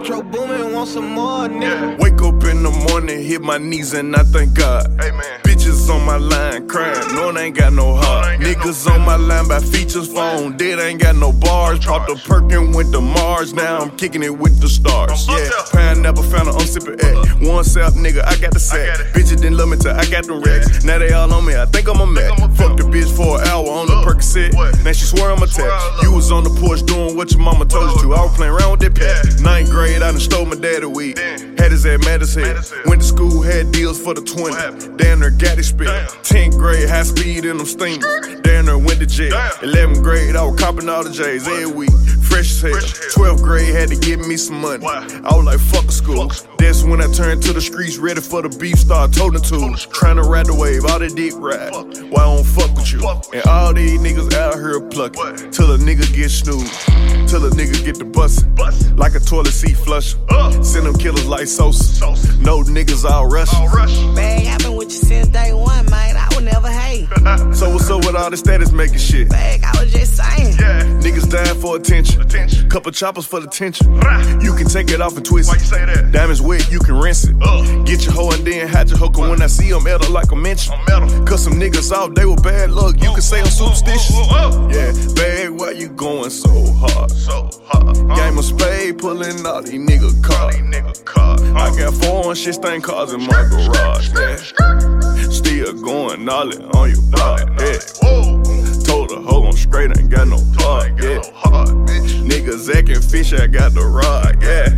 Metro Boomin, want some more, nigga. Wake up in the morning, hit my knees and I thank God. Amen. Bitches on my line crying, knowing I ain't got no heart. ain't got no Niggas on my line by features phone, dead ain't got no bars. Popped a perk and went to Mars, now I'm kicking it with the stars. I'm Yeah, fucked up. pineapple found an unsipping act. Uh-huh. One south nigga, I got the sack. got it. Bitches didn't love me till I got the racks. Now they all on me, I think I'm a Mac. I'm a Fuck the pimp. bitch for an hour on the what? Now she swear I'm a Swear I tap. love You was on the porch doing what your mama told you to. I was playing around with that pack. Yeah. Ninth grade, I done stole my daddy weed. Damn. Had his ass mad as hell. Mad as hell. Went to school, had deals for the 20. What happened? Damn near got it spit. 10th grade, high speed in them steamers. Damn near went to jail. 11th grade, I was copping all the J's every week. Fresh as hell. Fresh as hell. 12th grade, had to give me some money. Why? I was like, fuck school. Fuck school. That's when I turned to the streets, ready for the beef, start toting to. Trying to ride the wave, all the dick ride. Fuck. Why I don't fuck with you? Fuck with And all these niggas out here plucking. Till a nigga get snoozed. Till a nigga get the bustin'. Bustin'. Like a toilet seat flush. Uh. Send them killers like Sosa. Sosa. No niggas all rush. All rush. All the status making shit? Bag, I was just saying. Yeah. Niggas dying for attention. Attention. Couple choppers for the tension. Rah. You can take it off and twist Why you it. say that? Diamonds wet, you can rinse it. Ugh. Get your hoe and then hide your hooker. When I see them, metal like a mention. I'm metal. Cause some niggas out, they were bad luck. You can say I'm superstitious. Oh, oh, oh. Yeah, bag, why you going so hard? So hot. Huh? Game of spade, pulling all these nigga All cars. these nigga cars. I got foreign shit stain cars in my garage. Yeah. Still going all it on your block. Uh, yeah. Whoa. Told her, hoe, I'm straight, ain't got no I heart. ain't got Yeah. no heart, bitch. Niggas acting fish, I got the rod. Yeah.